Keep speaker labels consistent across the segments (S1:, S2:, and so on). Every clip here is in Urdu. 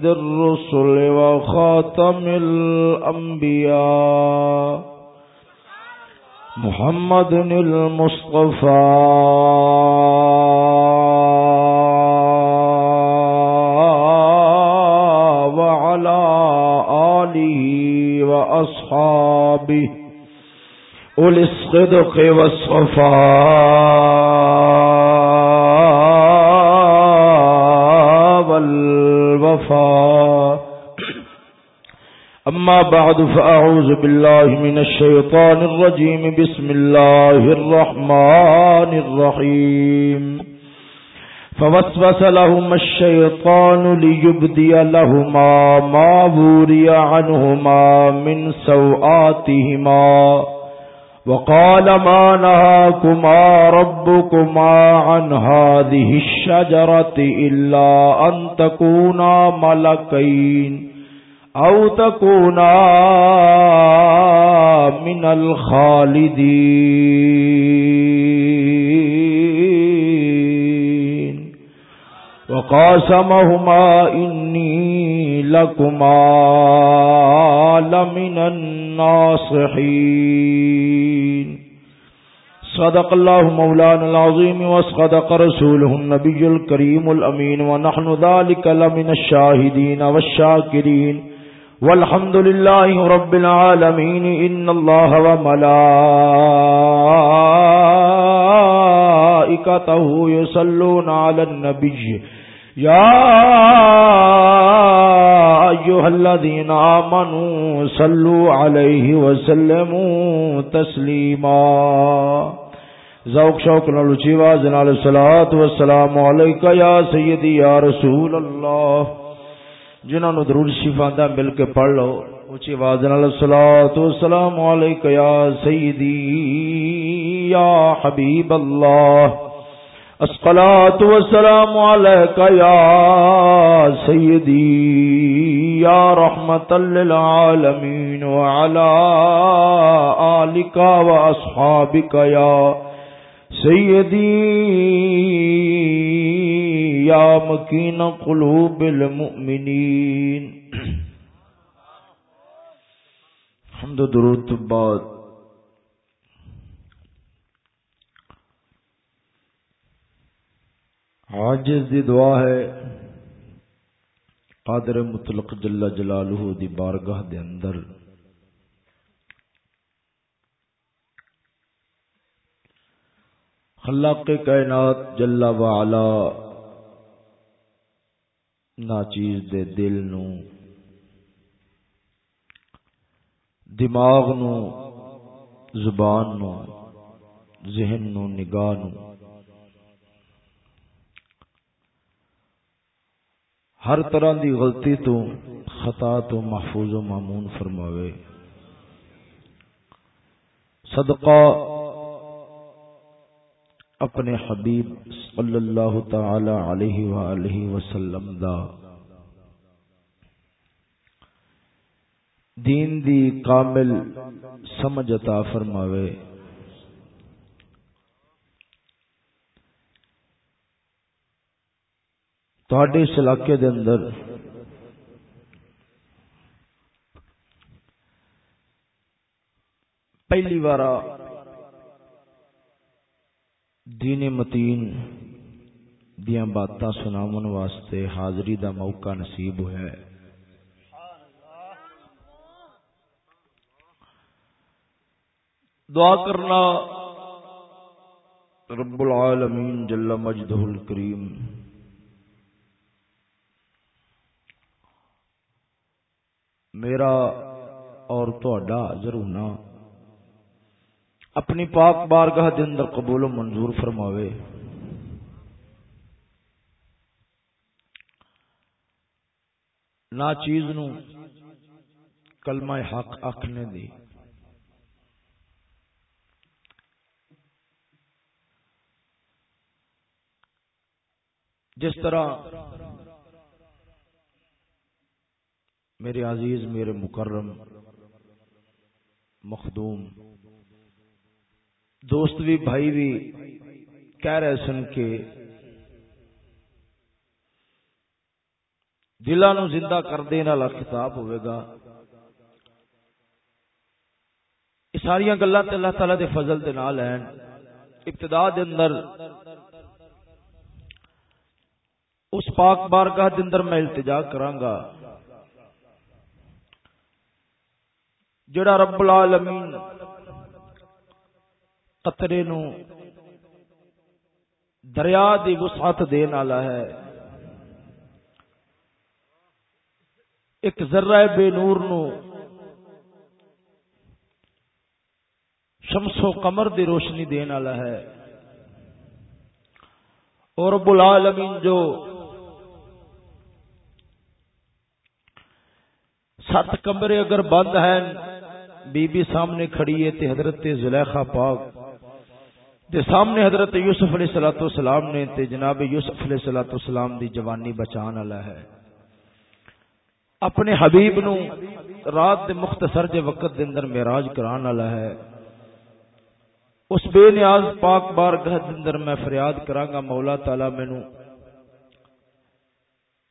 S1: سيد الرسل وخاتم الأنبياء. محمد المصطفى. وعلى آله وأصحابه. أولي الصدق والصفاء. أما بعد فأعوذ بالله من الشيطان الرجيم. بسم الله الرحمن الرحيم. فوسوس لهما الشيطان ليبدي لهما ما بوري عنهما من سوآتهما. وقال ما نهاكما ربكما عن هذه الشجرة إلا أن تكونا ملكين. أو تكونا من الخالدين. وقاسمهما إني لكما لمن الناصحين. صدق الله مولانا العظيم وصدق رسوله النبي الكريم الأمين. ونحن ذلك لمن الشاهدين والشاكرين. والحمد لله رب العالمين إن الله وملائكته يصلون على النبي. يا أيها الذين آمنوا صلوا عليه وسلموا تسليما. ذوق، شوق نلچی واز نال الصلوات والسلام علیک یا سیدی یا رسول اللہ. جنہاں نو درود شفا مل کے پڑھ لو، اونچی آواز نال الصلوات والسلام علیک یا سیدی، یا حبیب اللہ۔ الصلاة والسلام عليك يا سيدي يا رحمة للعالمين وعلى آلك وأصحابك يا سيدي يا مكين قلوب المؤمنين. حمد درود بعد. عاجز دی دعا ہے قادر مطلق جل جلالہ دی بارگاہ دے اندر. خلاق کائنات جل وعلا ناچیز دے دل نو، دماغ نو، زبان نو، ذہن نو، نگاہ نو۔ ہر طرح دی غلطی تو، خطا تو محفوظ و معمون فرماوے۔ صدقہ اپنے حبیب صلی اللہ تعالی علیہ وآلہ وسلم دا۔ دین دی کامل سمجھ عطا فرماوے۔ تھوڑے اس علاقے دے اندر پہلی بار دین متین دیاں باتاں سناون واسطے حاضری دا موقع نصیب ہوا ہے دعا کرنا رب العالمین جل مجدہ الکریم۔ میرا اور تہاڈا حاضر ہونا اپنی پاک بارگاہ دے اندر قبول و منظور فرماوے۔ نا چیز نو کلمہ حق آخنے دی۔ جس طرح میرے عزیز، میرے مکرم، مخدوم دوست بھی، بھائی بھی کہہ رہے سن کے دلوں زندہ کر دینے والا خطاب ہوئے گا۔ یہ ساری گلا اللہ تعالی دے فضل دے نال ہیں۔ ابتدا دے اندر اس پاک بارگاہ دے اندر میں التجا کراں گا جڑا رب العالمین قطرے نو دریا دی وسعت دین والا ہے۔ ایک ذرہ بے نور نو شمس و قمر دی روشنی دین والا ہے۔ اور رب العالمین جو سات کمرے اگر بند ہیں بی بی سامنے کھڑی ہے تے حضرت زلیخا پاک دے سامنے حضرت یوسف علیہ الصلوۃ والسلام نے تے جناب یوسف علیہ الصلوۃ والسلام دی جوانی بچان والا ہے۔ اپنے حبیب نو رات دے مختصر جے وقت دے اندر معراج کران والا ہے۔ اس بے نیاز پاک بارگاہ دے اندر میں فریاد کراں گا مولا تعالی مینوں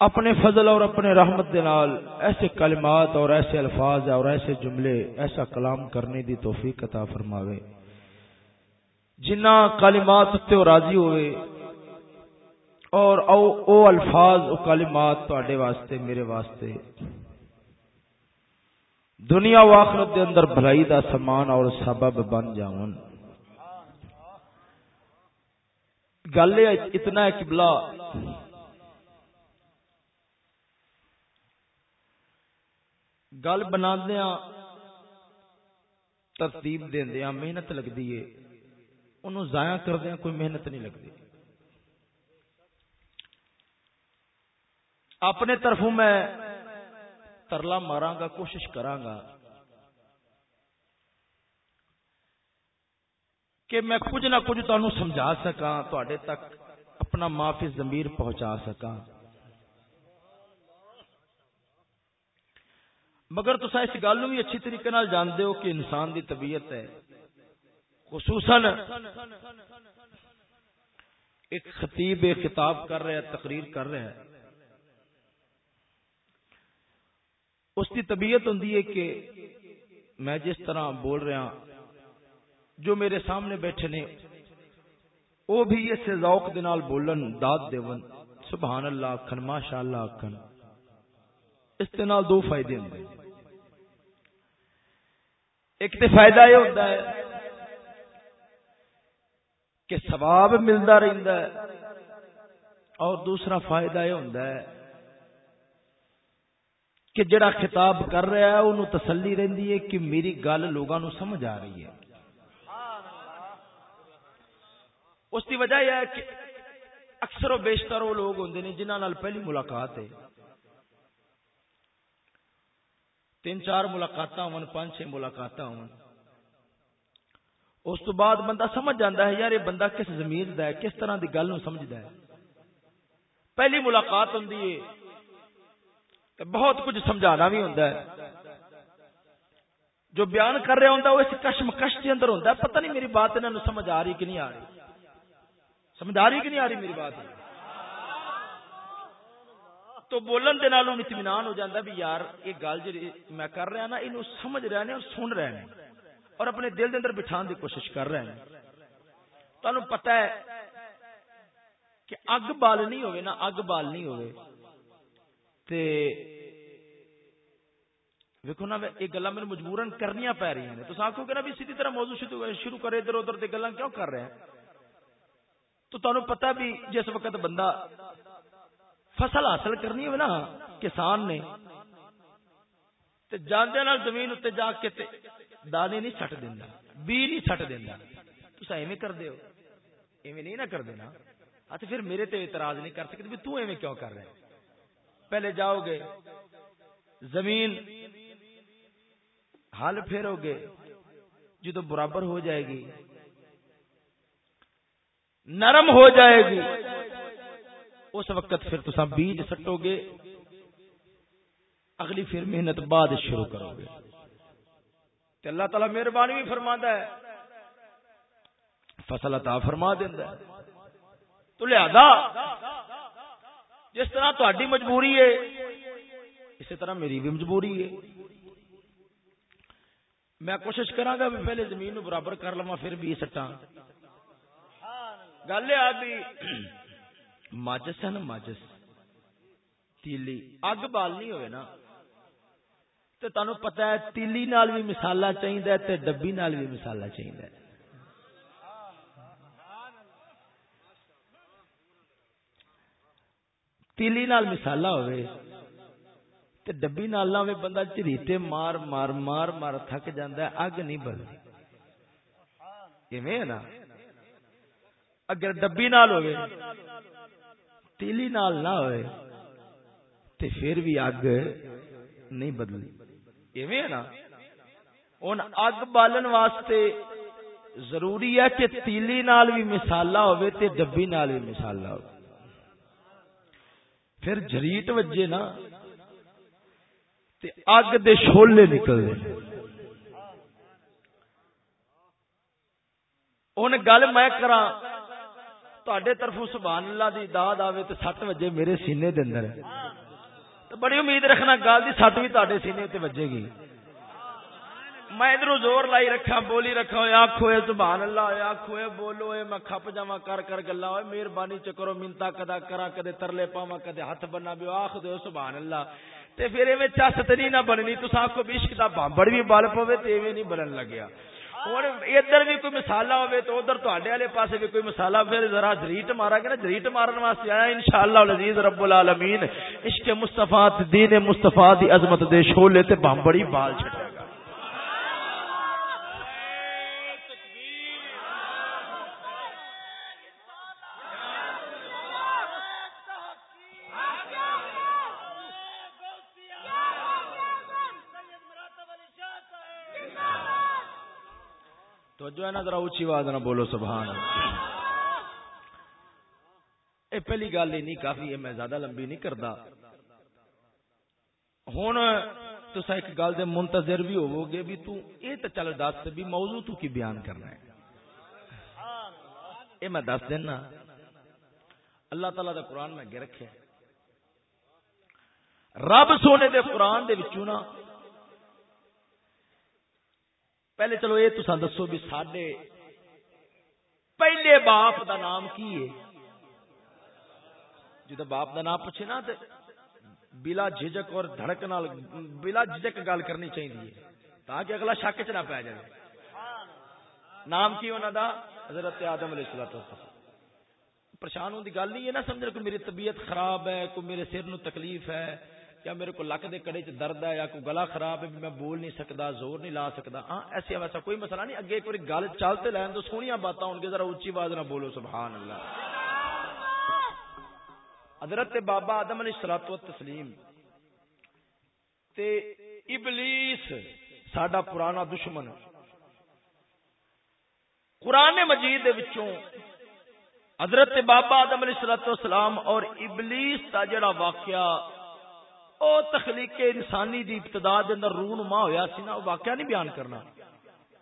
S1: اپنے فضل اور اپنے رحمت دے نال ایسے کلمات اور ایسے الفاظ اور ایسے جملے، ایسا کلام کرنے دی توفیق عطا فرماوے۔ جنہ کلمات تے راضی ہوئے، اور او او الفاظ، او کلمات تواڈے واسطے، میرے واسطے۔ دنیا و آخرت دے اندر بھلائی دا سامان اور سبب بن جاون۔ گل اتنا ہے قبلہ۔ گل بنا ترتیب دیا، محنت لگتی ہے۔ انہوں ضائع کردیا کوئی محنت نہیں لگتی۔ اپنے طرفوں میں ترلا مارا گا کوشش کرا کہ میں کچھ نہ کچھ تمہیں سمجھا سکا تک اپنا معافی زمیر پہنچا سکا مگر تو اس گل بھی اچھی طریقے نال جانتے ہو کہ انسان دی طبیعت ہے۔ خصوصاً ایک خطیب خطاب کر رہا ہے تقریر کر رہا ہے اس کی طبیعت ہوں کہ میں جس طرح بول رہا جو میرے سامنے بیٹھے نے، وہ بھی اس ذوق دے نال بولن، داد دیون۔ سبحان اللہ آخن ماشاء اللہ آخن اس دو فائدے ہوں ایک تو فائدہ یہ ہوتا ہے کہ سواب ملتا رہتا ہے اور دوسرا فائدہ یہ ہوتا ہے کہ جڑا خطاب کر رہا ہے انہوں تسلی رہتی ہے کہ میری گل لوگوں سمجھ آ رہی ہے۔ اس کی وجہ یہ ہے کہ اکثر و بیشتر وہ لوگ ہوں جنہوں پہلی ملاقات ہے۔ تین چار ملاقات ہو پانچ چھ ملاقات ہو اس تو بعد بندہ سمجھ جاتا ہے، یار یہ بندہ کس زمین دا ہے، کس طرح کی گل سمجھتا ہے۔ پہلی ملاقات ہوں بہت کچھ سمجھانا بھی ہوں جو بیان کر رہا ہوں وہ اس کشمکش کے اندر ہوں پتہ نہیں میری بات انہوں سمجھ آ رہی کہ نہیں آ رہی۔ سمجھ آ رہی کہ نہیں آ رہی میری بات؟ تو بولن دے نالوں اطمینان ہو جاتا بھی یار، یہ گل جی میں کر رہا نا یہ سمجھ رہے ہیں اور سن رہے ہیں اور اپنے دل دے اندر بٹھان دی کوشش کر رہے ہیں۔ تمہیں پتہ ہے کہ اگ بالنی ہوئے نا اگ بالنی ہوئے۔ تے ویکو نا یہ گلا میرے مجبورن کرنی پی رہی ہیں۔ تو آخو گے نا بھی سیدھی طرح موضوع شروع کرے ادھر ادھر گلا کیوں کر رہے ہیں؟ تو تمہیں پتا بھی جس وقت بندہ فصل حاصل کرنی ہو نا، کسان نے جانے زمین اتنے جا کے دانے نہیں سٹ دینا بی نہیں سٹ دینا تو ایویں کر دے ایویں نہیں نہ کر دینا۔ اچھا پھر میرے تے اعتراض نہیں کر سکتے بھی تو ایویں کیوں کر رہے پہلے جاؤ گے، زمین حل پھیرو گے، جدو برابر ہو جائے گی، نرم ہو جائے گی، اس وقت پھر تو بیج سٹو گے، اگلی پھر محنت بعد شروع کرو گے۔ اللہ تعالی مہربانی بھی فرما ہے۔ فصل عطا فرما دینا تو لہذا جس طرح تاری مجبوری ہے، اسی طرح میری بھی مجبوری ہے۔ میں کوشش کرا گا بھی پہلے زمین نو برابر کر لوا پھر بھی سٹا گل ہے ماجس ہے نا ماجس تیلی، اگ بالنی ہوئے نا۔ تو تمہیں پتا ہے تیلی نال بھی مسالا چاہیے ڈبی نال بھی مسالا چاہیے تیلی نال مسالا ہوئے تے ڈبی نال نہ بندہ چریتے مار مار مار مار تھک جاندا ہے، اگ نہیں بلدی۔ ایویں ہے نا؟ اگر ڈبی نال ہوئے تیلی نال نہ ہوئے تے پھر بھی اگ نہیں بدلی ایویں نا؟ ہن اگ بالن واسطے ضروری ہے کہ تیلی نال بھی مسالا ہوئے تے ڈبی نال بھی مسالا ہوئے پھر جریٹ وجے نا تے اگ دے شولے نکل دے ہن گل میں کراں تواڈے طرفوں سبحان اللہ دی داد آوے تے 7 بجے میرے سینے دے اندر تو بڑی امید رکھنا گل دی 7 بھی تواڈے سینے تے وجے گی۔ میں ادھر زور لائی رکھا، بولی رکھا ہوئے آخو سبحان اللہ ہوئے آخو بولو اے میں کھپ جاوا کر کر گلا ہوئے مہربانی چکرو منتا کدا کرا، کدے ترلے پاوا کدے ہاتھ بننا بھی آخ دو سبحان اللہ۔ تے پھر ایویں چس تے نہیں نہ بننی تو آخو بھی عشق دا بامبڑ بھی بل پوے، تے ایویں نہیں بنن لگیا۔ ہوں ادھر بھی کوئی مسالا ہوے تو ادھر تے والے پاسے بھی کوئی مسالا پھر ذرا جریٹ مارا گے نا جریٹ مارن واسطے آیا انشاءاللہ العزیز رب العالمین عشق مصطفی دین مصطفی دی عظمت دے شولے تے بمبڑی بال چھٹے توجہ ہے نا ذرا اچھی آواز نہ بولو، سبحان یہ پہلی گل ہی کافی ہے، میں زیادہ لمبی نہیں کرتا۔ ہوں تو ایک گل دے منتظر بھی ہوو گے بھی تو اے تو چل دس بھی موضوع تو کی بیان کرنا ہے۔ اے میں دس دینا۔ اللہ تعالی دا قرآن میں اگے رکھے۔ رب سونے دے قرآن دے وچوں نا پہلے چلو یہ تو دسو بھی سڈے پہلے باپ دا نام کی ہے؟ جب باپ دا نام پوچھے نا تو بلا جھجک اور دھڑک نال بلا جھجک گل کرنی چاہیے تاکہ اگلا شک چ نہ پی جائے۔ نام کی انہوں دا؟ حضرت آدم علیہ السلام پریشان ہونے کی گل نہیں ہے نا سمجھ کوئی میری طبیعت خراب ہے کوئی میرے سر نو تکلیف ہے۔ یا میرے کو لک دے کڑے چ درد ہے یا کوئی گلا خراب ہے میں بول نہیں سکتا، زور نہیں لا سکتا؟ ہاں ایسا ویسا کوئی مسئلہ نہیں، اگے ایک بار گل چلتے لین تو سونی باتیں ہو گے ذرا اچھی آواز نہ بولو، سبحان اللہ۔ حضرت بابا آدم علیہ الصلوۃ والتسلیم تے ابلیس ساڈا پرانا دشمن قرآن مجید دے وچوں حضرت بابا آدم علیہ الصلوۃ والسلام اور ابلیس دا جڑا واقعہ او تخلیق انسانی دی ابتدا دے اندر رونما ہویا سی نا واقعہ نہیں بیان کرنا۔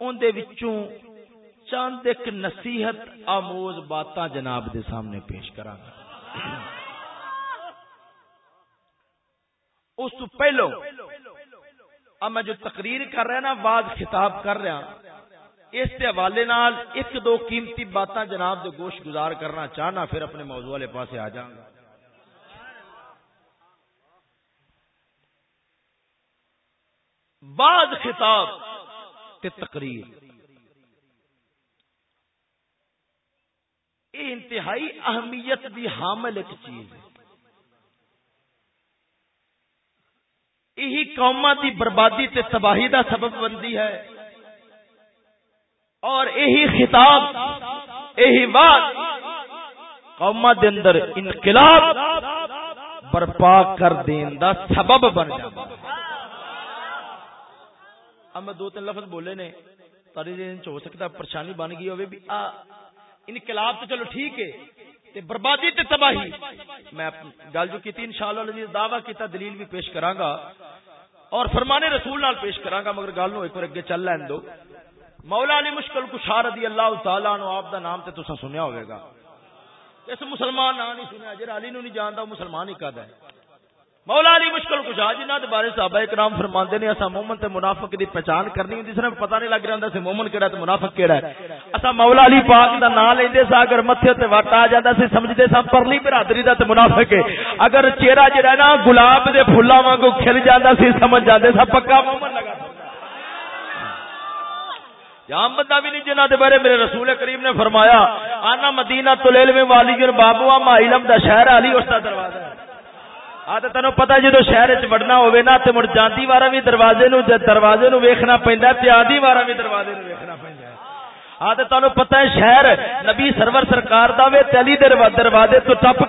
S1: اون دے وچوں چند ایک نصیحت، آموز باتاں جناب دے سامنے پیش کراں گا اس تو پہلو، اب میں جو تقریر کر رہا نا، بعد خطاب کر رہا اس کے حوالے نال ایک دو قیمتی باتاں جناب دے گوش گزار کرنا چاہنا، پھر اپنے موضوع والے پاسے آ جاؤں گا۔ بعد خطاب تے تقریر۔ یہ انتہائی اہمیت دی حامل ایک چیز ہے۔ یہی قوما دی بربادی تے تباہی دا سبب بنتی ہے۔ اور یہی خطاب، یہی بات قوما دے اندر انقلاب برپا کر دین دا سبب بن جاتا ہے۔ اب میں دو تین لفظ بولے نے، تاری جی ہو سکتا پریشانی بن گئی ہوئے بھی، آ، انقلاب تو چلو ٹھیک ہے، تے بربادی تے تباہی۔ میں گل جو کیتی انشاءاللہ العزیز دعویٰ کیتا، دلیل بھی پیش کراں گا اور فرمانے رسول نال پیش کراں گا مگر گل نو ایک بار اگے چل لین دو۔ مولا علی مشکل کشار رضی اللہ تعالی عنہ، آپ دا نام تے تساں سنیا ہوے گا۔ اس مسلمان نام نہیں سنیا، جڑا علی نو نہیں جاندا، وہ مسلمان ہی کدا ہے مولا علی مشکل کچھ جنہ دے بارے صحابہ کرام فرماندے نے اسا مومن تے منافق دی پہچان کرنی ہوندی سی پتہ نہیں لگ رہا سی مومن کیڑا تے منافق کیڑا ہے۔ اسا مولا علی پاک دا نام لیندے سا اگر متھے تے وٹ آ جاندا سی، سمجھدے سا پرلی برادری دا تے منافق ہے۔ اگر چہرہ جڑا نا گلاب دے پھلاں وانگو کھل جاندا سی، سمجھ جاندے سا پکا مومن لگا جام بندہ بھی نہیں جنہ دے بارے میرے رسول کریم نے فرمایا، آنا مدینہ تلیل میں والی بابو ما علم دا شہر علی، اس دا دروازہ ہے۔ آ تو تینوں پتا جدو شہر چڑھنا وڑنا نا تو مڑ جانتی وارا بھی دروازے نو دروازے نو ویکھنا پیندا تے آدی وارا بھی دروازے نو ویکھنا پیندا آ تو تینوں پتا ہے شہر نبی سرور سرکار دا وے تلی دروازے تو ٹپ